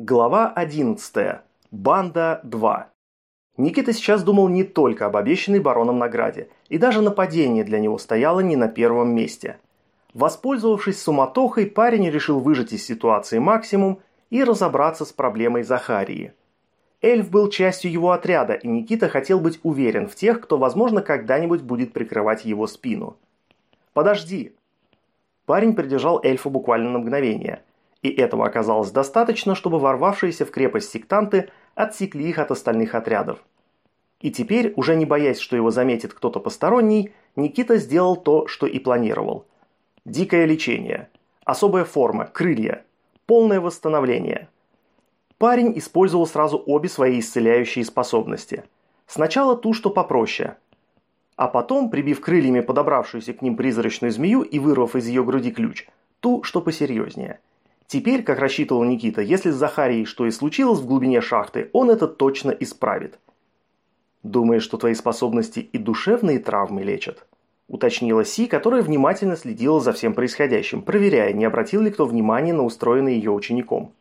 Глава 11. Банда 2. Никита сейчас думал не только об обещанной бароном награде, и даже нападение для него стояло не на первом месте. Воспользовавшись суматохой, парень решил выжать из ситуации максимум и разобраться с проблемой Захарии. Эльф был частью его отряда, и Никита хотел быть уверен в тех, кто, возможно, когда-нибудь будет прикрывать его спину. «Подожди!» Парень придержал эльфа буквально на мгновение – и этого оказалось достаточно, чтобы ворвавшиеся в крепость сектанты отсекли их от остальных отрядов. И теперь, уже не боясь, что его заметит кто-то посторонний, Никита сделал то, что и планировал. Дикое лечение, особая форма, крылья, полное восстановление. Парень использовал сразу обе свои исцеляющие способности. Сначала ту, что попроще. А потом, прибив крыльями подобравшуюся к ним призрачную змею и вырвав из ее груди ключ, ту, что посерьезнее – Теперь, как рассчитывал Никита, если с Захарией что и случилось в глубине шахты, он это точно исправит. «Думаешь, что твои способности и душевные травмы лечат?» Уточнила Си, которая внимательно следила за всем происходящим, проверяя, не обратил ли кто внимания на устроенный ее учеником.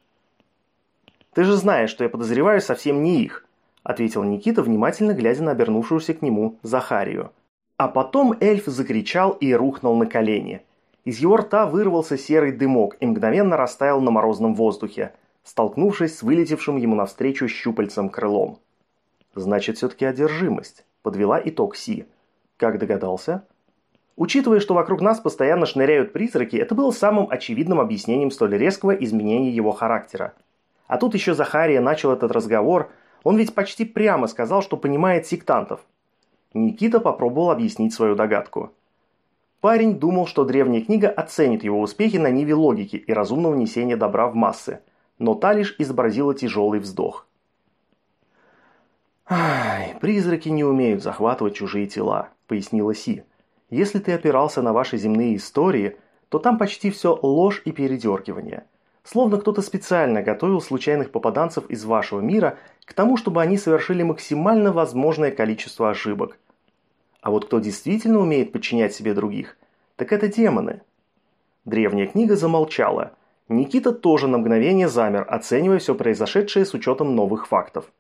«Ты же знаешь, что я подозреваю совсем не их», ответил Никита, внимательно глядя на обернувшуюся к нему Захарию. А потом эльф закричал и рухнул на колени – из его рта вырвался серый дымок и мгновенно растаял на морозном воздухе, столкнувшись с вылетевшим ему навстречу щупальцем крылом. «Значит, все-таки одержимость», – подвела итог Си. «Как догадался?» Учитывая, что вокруг нас постоянно шныряют призраки, это было самым очевидным объяснением столь резкого изменения его характера. А тут еще Захария начал этот разговор, он ведь почти прямо сказал, что понимает сектантов. Никита попробовал объяснить свою догадку – Парень думал, что древняя книга оценит его успехи на ниве логики и разумного несения добра в массы, но та лишь изобразила тяжелый вздох. «Ай, призраки не умеют захватывать чужие тела», – пояснила Си. «Если ты опирался на ваши земные истории, то там почти все ложь и передергивание. Словно кто-то специально готовил случайных попаданцев из вашего мира к тому, чтобы они совершили максимально возможное количество ошибок – а вот кто действительно умеет подчинять себе других, так это демоны. Древняя книга замолчала. Никита тоже на мгновение замер, оценивая все произошедшее с учетом новых фактов.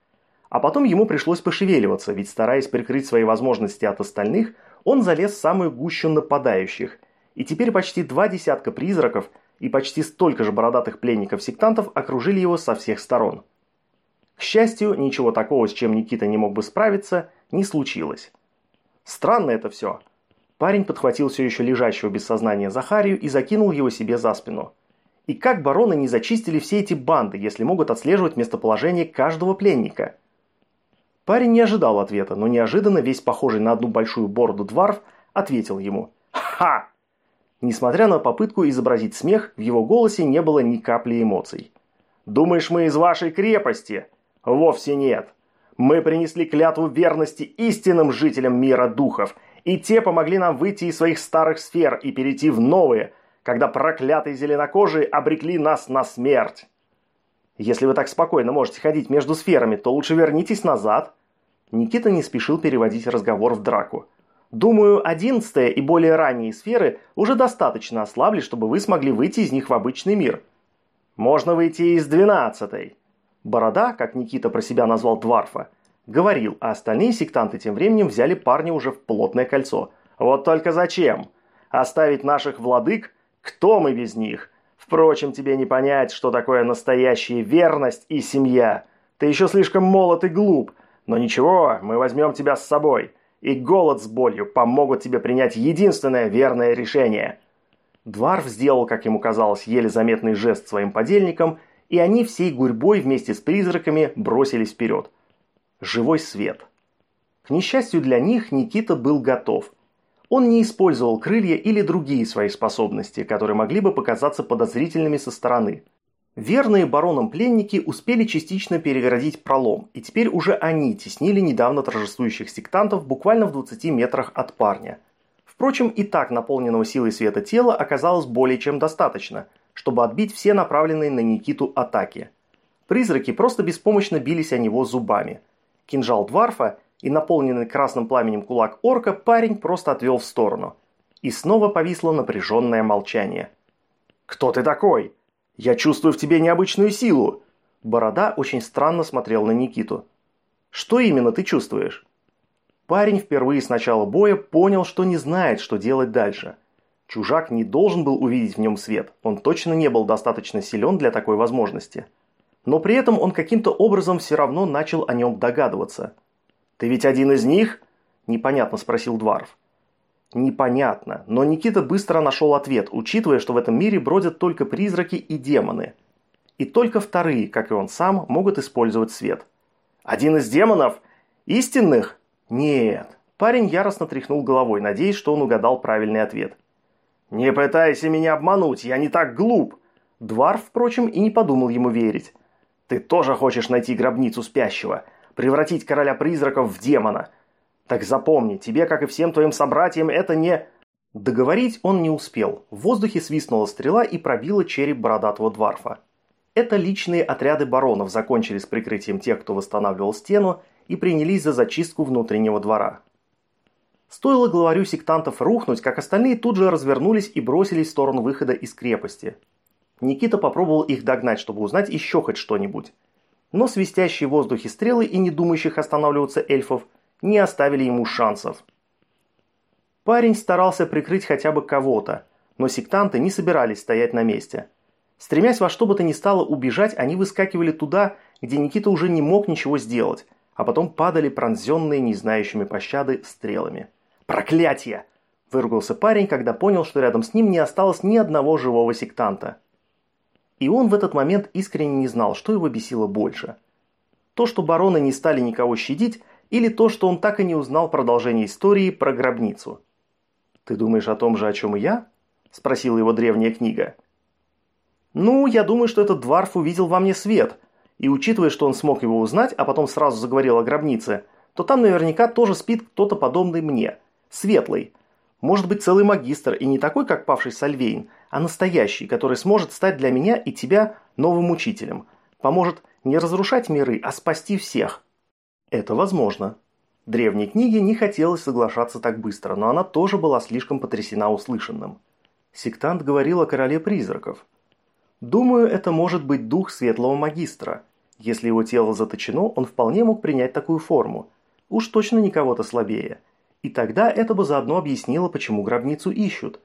А потом ему пришлось пошевеливаться, ведь стараясь прикрыть свои возможности от остальных, он залез в самую гущу нападающих. И теперь почти два десятка призраков и почти столько же бородатых пленников-сектантов окружили его со всех сторон. К счастью, ничего такого, с чем Никита не мог бы справиться, не случилось. Странно это все. Парень подхватил все еще лежащего без сознания Захарию и закинул его себе за спину. И как бароны не зачистили все эти банды, если могут отслеживать местоположение каждого пленника? Парень не ожидал ответа, но неожиданно весь похожий на одну большую бороду дворф ответил ему «Ха!». Несмотря на попытку изобразить смех, в его голосе не было ни капли эмоций. «Думаешь, мы из вашей крепости?» «Вовсе нет. Мы принесли клятву верности истинным жителям мира духов, и те помогли нам выйти из своих старых сфер и перейти в новые, когда проклятые зеленокожие обрекли нас на смерть. Если вы так спокойно можете ходить между сферами, то лучше вернитесь назад. Никита не спешил переводить разговор в драку. Думаю, одиннадцатая и более ранние сферы уже достаточно ослабли, чтобы вы смогли выйти из них в обычный мир. Можно выйти из двенадцатой. Борода, как Никита про себя назвал Дварфа, говорил, а остальные сектанты тем временем взяли парня уже в плотное кольцо. Вот только зачем? Оставить наших владык? Кто мы без них? Впрочем, тебе не понять, что такое настоящая верность и семья. Ты еще слишком молод и глуп. Но ничего, мы возьмем тебя с собой. И голод с болью помогут тебе принять единственное верное решение. Дварф сделал, как ему казалось, еле заметный жест своим подельникам и они всей гурьбой вместе с призраками бросились вперед. Живой свет. К несчастью для них, Никита был готов. Он не использовал крылья или другие свои способности, которые могли бы показаться подозрительными со стороны. Верные баронам пленники успели частично перегородить пролом, и теперь уже они теснили недавно торжествующих сектантов буквально в 20 метрах от парня. Впрочем, и так наполненного силой света тела оказалось более чем достаточно – чтобы отбить все направленные на Никиту атаки. Призраки просто беспомощно бились о него зубами. Кинжал Дварфа и наполненный красным пламенем кулак орка парень просто отвел в сторону. И снова повисло напряженное молчание. «Кто ты такой? Я чувствую в тебе необычную силу. Борода очень странно смотрел на Никиту. «Что именно ты чувствуешь?» Парень впервые с начала боя понял, что не знает, что делать дальше. Чужак не должен был увидеть в нем свет, он точно не был достаточно силен для такой возможности. Но при этом он каким-то образом все равно начал о нем догадываться. «Ты ведь один из них?» – непонятно спросил Дварф. Непонятно, но Никита быстро нашел ответ, учитывая, что в этом мире бродят только призраки и демоны. И только вторые, как и он сам, могут использовать свет. «Один из демонов? Истинных?» «Нет». Парень яростно тряхнул головой, надеясь, что он угадал правильный ответ. «Не пытайся меня обмануть, я не так глуп!» Дварф, впрочем, и не подумал ему верить. «Ты тоже хочешь найти гробницу спящего, превратить короля призраков в демона. Так запомни, тебе, как и всем твоим собратьям, это не...» Договорить он не успел. В воздухе свистнула стрела и пробила череп бородатого дварфа. Это личные отряды баронов закончили с прикрытием тех, кто восстанавливал стену, и принялись за зачистку внутреннего двора. Стоило главарю сектантов рухнуть, как остальные тут же развернулись и бросились в сторону выхода из крепости. Никита попробовал их догнать, чтобы узнать еще хоть что-нибудь. Но свистящие в воздухе стрелы и не думающих останавливаться эльфов не оставили ему шансов. Парень старался прикрыть хотя бы кого-то, но сектанты не собирались стоять на месте. Стремясь во что бы то ни стало убежать, они выскакивали туда, где Никита уже не мог ничего сделать, а потом падали пронзенные, не знающими пощады, стрелами. «Проклятие!» – выругался парень, когда понял, что рядом с ним не осталось ни одного живого сектанта. И он в этот момент искренне не знал, что его бесило больше. То, что бароны не стали никого щадить, или то, что он так и не узнал продолжение истории про гробницу. «Ты думаешь о том же, о чем и я?» – спросила его древняя книга. «Ну, я думаю, что этот дворф увидел во мне свет, и учитывая, что он смог его узнать, а потом сразу заговорил о гробнице, то там наверняка тоже спит кто-то подобный мне, светлый. Может быть, целый магистр, и не такой, как павший Сальвейн, а настоящий, который сможет стать для меня и тебя новым учителем. Поможет не разрушать миры, а спасти всех». Это возможно. Древней книге не хотелось соглашаться так быстро, но она тоже была слишком потрясена услышанным. Сектант говорил о короле призраков. Думаю, это может быть дух светлого магистра. Если его тело заточено, он вполне мог принять такую форму. Уж точно не кого-то слабее. И тогда это бы заодно объяснило, почему гробницу ищут.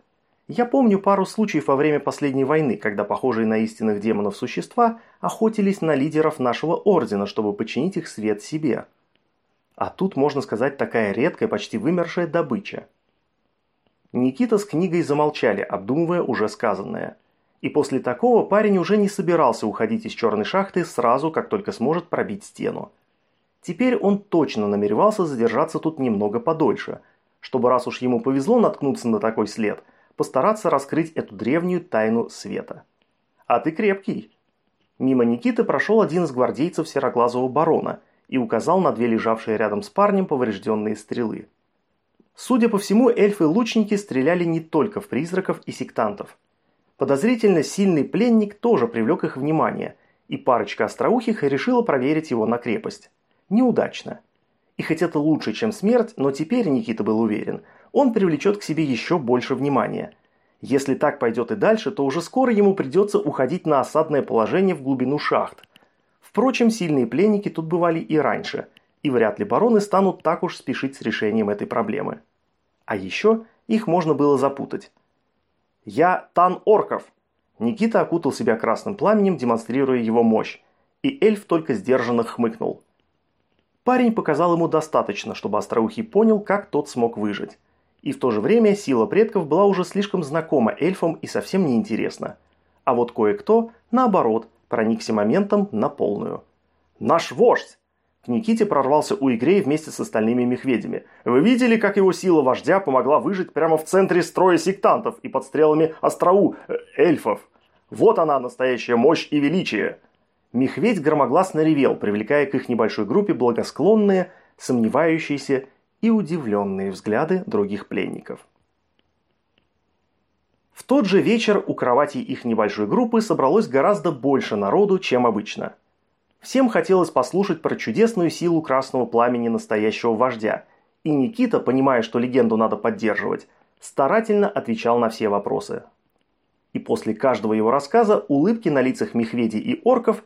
Я помню пару случаев во время последней войны, когда похожие на истинных демонов существа охотились на лидеров нашего ордена, чтобы подчинить их свет себе. А тут, можно сказать, такая редкая, почти вымершая добыча. Никита с книгой замолчали, обдумывая уже сказанное. И после такого парень уже не собирался уходить из черной шахты сразу, как только сможет пробить стену. Теперь он точно намеревался задержаться тут немного подольше, чтобы раз уж ему повезло наткнуться на такой след – постараться раскрыть эту древнюю тайну света. «А ты крепкий!» Мимо Никиты прошел один из гвардейцев сероглазого барона и указал на две лежавшие рядом с парнем поврежденные стрелы. Судя по всему, эльфы-лучники стреляли не только в призраков и сектантов. Подозрительно сильный пленник тоже привлек их внимание, и парочка остроухих решила проверить его на крепость. Неудачно. И хоть это лучше, чем смерть, но теперь Никита был уверен, он привлечет к себе еще больше внимания. Если так пойдет и дальше, то уже скоро ему придется уходить на осадное положение в глубину шахт. Впрочем, сильные пленники тут бывали и раньше, и вряд ли бароны станут так уж спешить с решением этой проблемы. А еще их можно было запутать. «Я Тан Орков!» Никита окутал себя красным пламенем, демонстрируя его мощь, и эльф только сдержанно хмыкнул. Парень показал ему достаточно, чтобы Остроухий понял, как тот смог выжить. И в то же время сила предков была уже слишком знакома эльфам и совсем неинтересна. А вот кое-кто, наоборот, проникся моментом на полную. «Наш вождь!» К Никите прорвался у Игрей вместе с остальными мехведями. «Вы видели, как его сила вождя помогла выжить прямо в центре строя сектантов и под стрелами остроу э, эльфов? Вот она, настоящая мощь и величие!» Мехведь громогласно ревел, привлекая к их небольшой группе благосклонные, сомневающиеся и удивленные взгляды других пленников. В тот же вечер у кровати их небольшой группы собралось гораздо больше народу, чем обычно. Всем хотелось послушать про чудесную силу красного пламени настоящего вождя, и Никита, понимая, что легенду надо поддерживать, старательно отвечал на все вопросы. И после каждого его рассказа улыбки на лицах мехведей и орков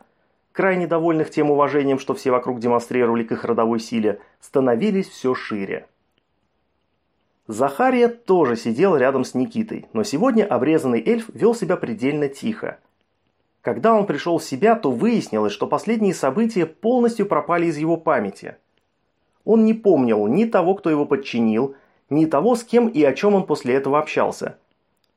крайне довольных тем уважением, что все вокруг демонстрировали к их родовой силе, становились все шире. Захария тоже сидел рядом с Никитой, но сегодня обрезанный эльф вел себя предельно тихо. Когда он пришел в себя, то выяснилось, что последние события полностью пропали из его памяти. Он не помнил ни того, кто его подчинил, ни того, с кем и о чем он после этого общался.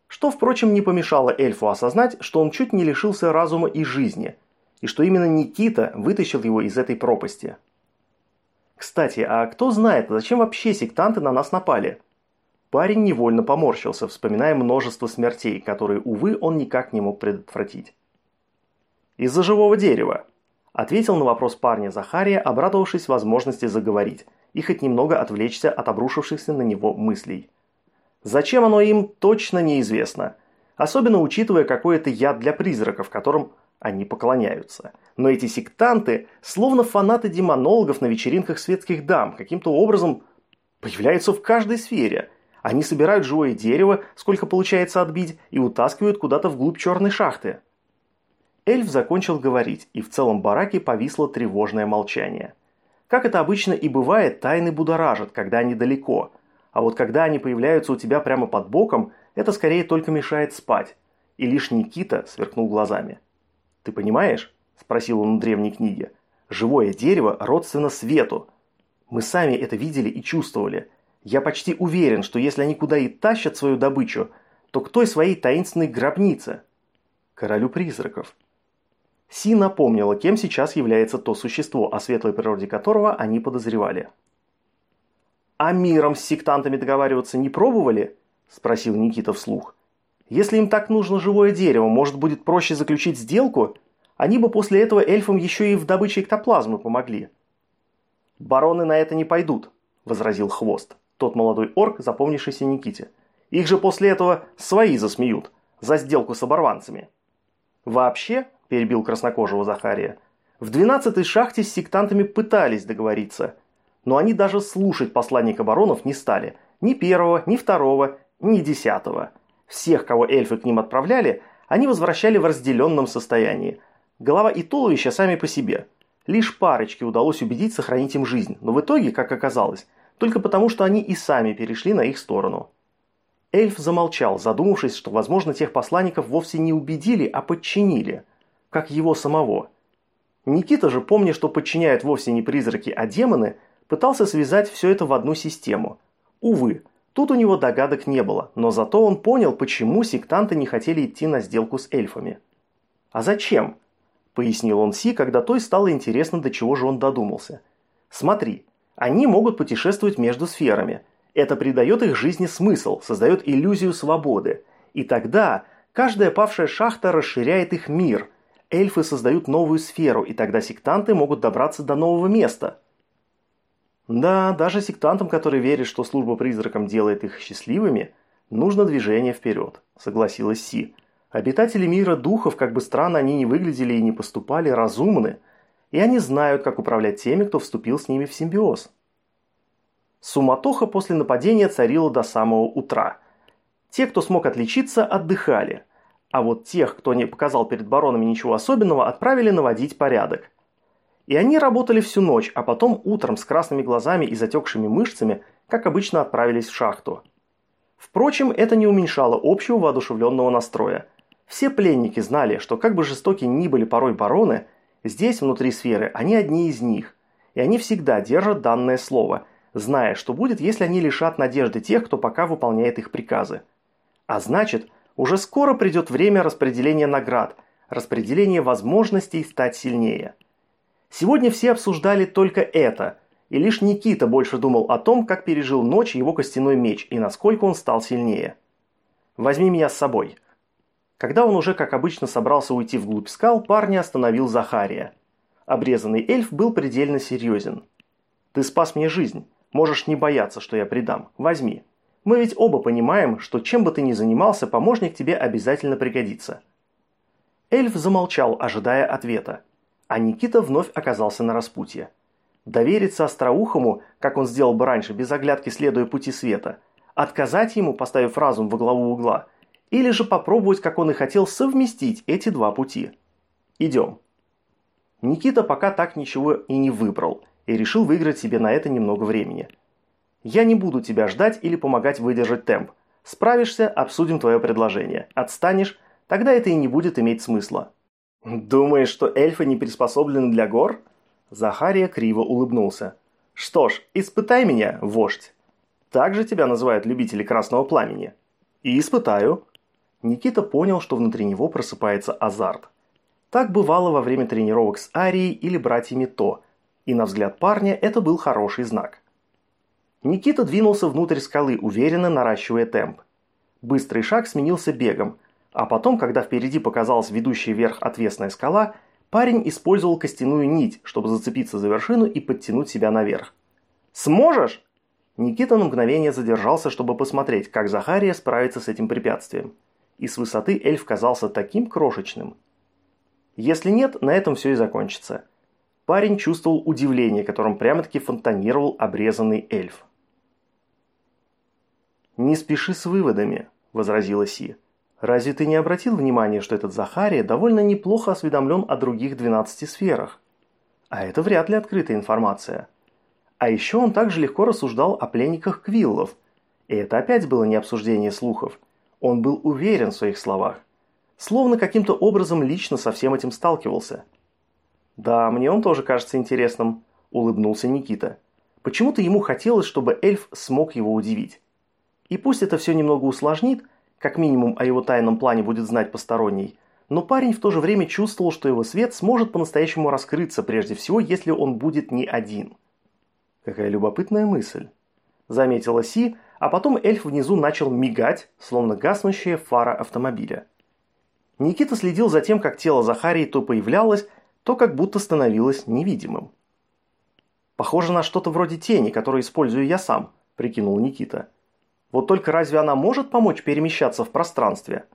Что, впрочем, не помешало эльфу осознать, что он чуть не лишился разума и жизни, и что именно Никита вытащил его из этой пропасти. Кстати, а кто знает, зачем вообще сектанты на нас напали? Парень невольно поморщился, вспоминая множество смертей, которые, увы, он никак не мог предотвратить. «Из-за живого дерева», – ответил на вопрос парня Захария, обрадовавшись возможности заговорить и хоть немного отвлечься от обрушившихся на него мыслей. Зачем оно им, точно неизвестно, особенно учитывая, какой это яд для призраков, которым они поклоняются. Но эти сектанты, словно фанаты демонологов на вечеринках светских дам, каким-то образом появляются в каждой сфере – они собирают живое дерево, сколько получается отбить, и утаскивают куда-то вглубь черной шахты. Эльф закончил говорить, и в целом бараке повисло тревожное молчание. Как это обычно и бывает, тайны будоражат, когда они далеко. А вот когда они появляются у тебя прямо под боком, это скорее только мешает спать. И лишь Никита сверкнул глазами. «Ты понимаешь?» – спросил он у древней книги. «Живое дерево родственно свету. Мы сами это видели и чувствовали. Я почти уверен, что если они куда и тащат свою добычу, то к той своей таинственной гробнице. Королю призраков. Си напомнила, кем сейчас является то существо, о светлой природе которого они подозревали. «А миром с сектантами договариваться не пробовали?» – спросил Никита вслух. «Если им так нужно живое дерево, может, будет проще заключить сделку? Они бы после этого эльфам еще и в добыче эктоплазмы помогли». «Бароны на это не пойдут», – возразил Хвост тот молодой орк, запомнившийся Никите. Их же после этого свои засмеют, за сделку с оборванцами. Вообще, перебил краснокожего Захария, в двенадцатой шахте с сектантами пытались договориться, но они даже слушать посланника баронов не стали. Ни первого, ни второго, ни десятого. Всех, кого эльфы к ним отправляли, они возвращали в разделенном состоянии. Голова и туловище сами по себе. Лишь парочке удалось убедить сохранить им жизнь, но в итоге, как оказалось, только потому, что они и сами перешли на их сторону. Эльф замолчал, задумавшись, что, возможно, тех посланников вовсе не убедили, а подчинили, как его самого. Никита же, помня, что подчиняют вовсе не призраки, а демоны, пытался связать все это в одну систему. Увы, тут у него догадок не было, но зато он понял, почему сектанты не хотели идти на сделку с эльфами. «А зачем?» – пояснил он Си, когда той стало интересно, до чего же он додумался. «Смотри, они могут путешествовать между сферами. Это придает их жизни смысл, создает иллюзию свободы. И тогда каждая павшая шахта расширяет их мир. Эльфы создают новую сферу, и тогда сектанты могут добраться до нового места. Да, даже сектантам, которые верят, что служба призракам делает их счастливыми, нужно движение вперед, согласилась Си. Обитатели мира духов, как бы странно они ни выглядели и не поступали, разумны – и они знают, как управлять теми, кто вступил с ними в симбиоз. Суматоха после нападения царила до самого утра. Те, кто смог отличиться, отдыхали, а вот тех, кто не показал перед баронами ничего особенного, отправили наводить порядок. И они работали всю ночь, а потом утром с красными глазами и затекшими мышцами, как обычно, отправились в шахту. Впрочем, это не уменьшало общего воодушевленного настроя. Все пленники знали, что как бы жестоки ни были порой бароны – Здесь, внутри сферы, они одни из них. И они всегда держат данное слово, зная, что будет, если они лишат надежды тех, кто пока выполняет их приказы. А значит, уже скоро придет время распределения наград, распределения возможностей стать сильнее. Сегодня все обсуждали только это, и лишь Никита больше думал о том, как пережил ночь его костяной меч и насколько он стал сильнее. «Возьми меня с собой», когда он уже, как обычно, собрался уйти вглубь скал, парня остановил Захария. Обрезанный эльф был предельно серьезен. «Ты спас мне жизнь. Можешь не бояться, что я предам. Возьми. Мы ведь оба понимаем, что чем бы ты ни занимался, помощник тебе обязательно пригодится». Эльф замолчал, ожидая ответа. А Никита вновь оказался на распутье. Довериться остроухому, как он сделал бы раньше, без оглядки следуя пути света. Отказать ему, поставив разум во главу угла – или же попробовать, как он и хотел, совместить эти два пути. Идем. Никита пока так ничего и не выбрал, и решил выиграть себе на это немного времени. «Я не буду тебя ждать или помогать выдержать темп. Справишься, обсудим твое предложение. Отстанешь, тогда это и не будет иметь смысла». «Думаешь, что эльфы не приспособлены для гор?» Захария криво улыбнулся. «Что ж, испытай меня, вождь. Так же тебя называют любители красного пламени». «И испытаю». Никита понял, что внутри него просыпается азарт. Так бывало во время тренировок с Арией или братьями То, и на взгляд парня это был хороший знак. Никита двинулся внутрь скалы, уверенно наращивая темп. Быстрый шаг сменился бегом, а потом, когда впереди показалась ведущая вверх отвесная скала, парень использовал костяную нить, чтобы зацепиться за вершину и подтянуть себя наверх. «Сможешь?» Никита на мгновение задержался, чтобы посмотреть, как Захария справится с этим препятствием. И с высоты эльф казался таким крошечным. Если нет, на этом все и закончится. Парень чувствовал удивление, которым прямо-таки фонтанировал обрезанный эльф. «Не спеши с выводами», – возразила Си. «Разве ты не обратил внимания, что этот Захария довольно неплохо осведомлен о других 12 сферах? А это вряд ли открытая информация. А еще он также легко рассуждал о пленниках Квиллов. И это опять было не обсуждение слухов. Он был уверен в своих словах. Словно каким-то образом лично со всем этим сталкивался. «Да, мне он тоже кажется интересным», – улыбнулся Никита. Почему-то ему хотелось, чтобы эльф смог его удивить. И пусть это все немного усложнит, как минимум о его тайном плане будет знать посторонний, но парень в то же время чувствовал, что его свет сможет по-настоящему раскрыться, прежде всего, если он будет не один. Какая любопытная мысль. Заметила Си, а потом эльф внизу начал мигать, словно гаснущая фара автомобиля. Никита следил за тем, как тело Захарии то появлялось, то как будто становилось невидимым. «Похоже на что-то вроде тени, которую использую я сам», – прикинул Никита. Вот только разве она может помочь перемещаться в пространстве?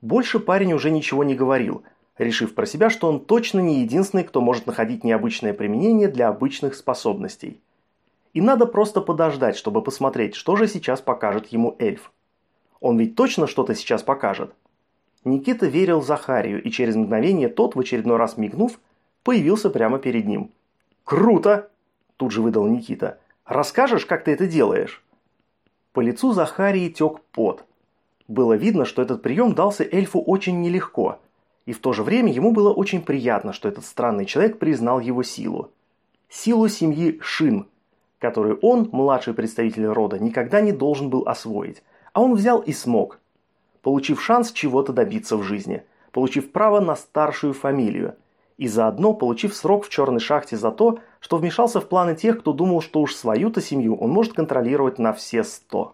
Больше парень уже ничего не говорил, решив про себя, что он точно не единственный, кто может находить необычное применение для обычных способностей. И надо просто подождать, чтобы посмотреть, что же сейчас покажет ему эльф. Он ведь точно что-то сейчас покажет. Никита верил Захарию, и через мгновение тот, в очередной раз мигнув, появился прямо перед ним. «Круто!» – тут же выдал Никита. «Расскажешь, как ты это делаешь?» По лицу Захарии тек пот. Было видно, что этот прием дался эльфу очень нелегко, и в то же время ему было очень приятно, что этот странный человек признал его силу. Силу семьи Шин, которую он, младший представитель рода, никогда не должен был освоить, а он взял и смог, получив шанс чего-то добиться в жизни, получив право на старшую фамилию, и заодно получив срок в черной шахте за то, что вмешался в планы тех, кто думал, что уж свою-то семью он может контролировать на все сто.